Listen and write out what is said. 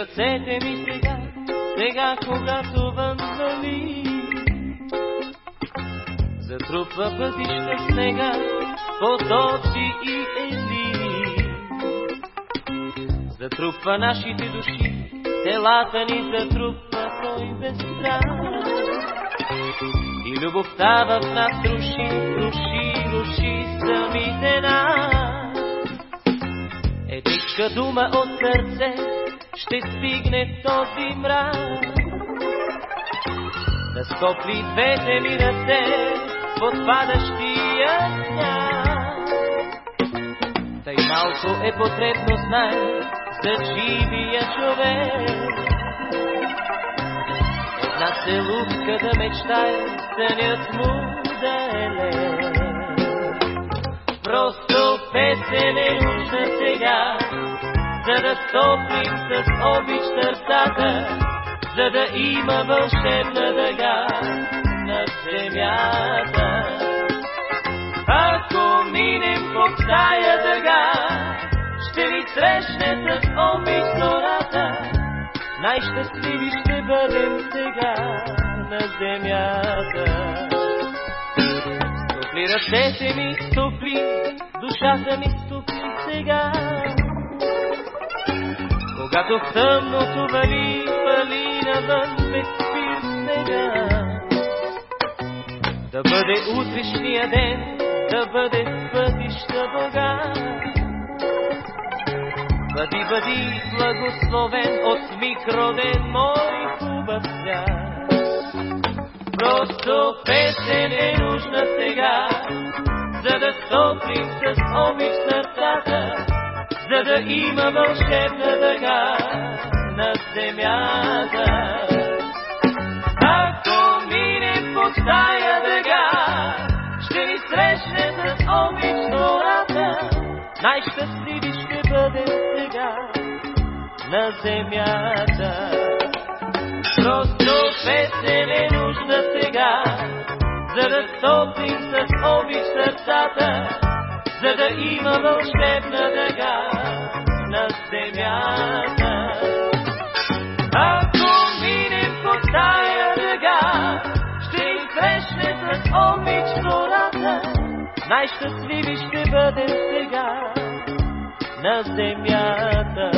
Ръцете ми сега, сега когато вали. Затрупва пътища снега, потоци и ели. Затрупва нашите души, телата ни затрупва той без страх. И любовта в нас руши, руши, руши самите нас. Едичка дума от сърце ще стигне този мрак. Да стопли двете ми ръце под падащия сняг. Тъй малко е потребно знае за живия човек. Една целувка да мечтае, сънят му да е лек. Просто песен е нужна сега, за да стоплим с обич сърцата, за да има вълшебна дъга на земята. Ако минем по тая дъга, ще ви срещне с обич зората, най-щастливи ще бъдем сега на земята. Топли ръцете ми, топли, душата ми стопли сега. Когато в тъмното вали, вали навън без спир снега. Да бъде утрешния ден, да бъде пътища Бога. Бъди, бъди благословен от микроден мой хубав. Просто песен е нужна сега, за да стоплим с обич сърцата, да има вълшебна дъга на земята. Ако минем по тая дъга, ще ни срещне с обич зората, най-щастливи ще бъдем сега на земята. Просто песен е нужна сега, за да стоплим с обич сърцата, за да има вълшебна дъга зората, най-щастливи ще бъдем сега на земята.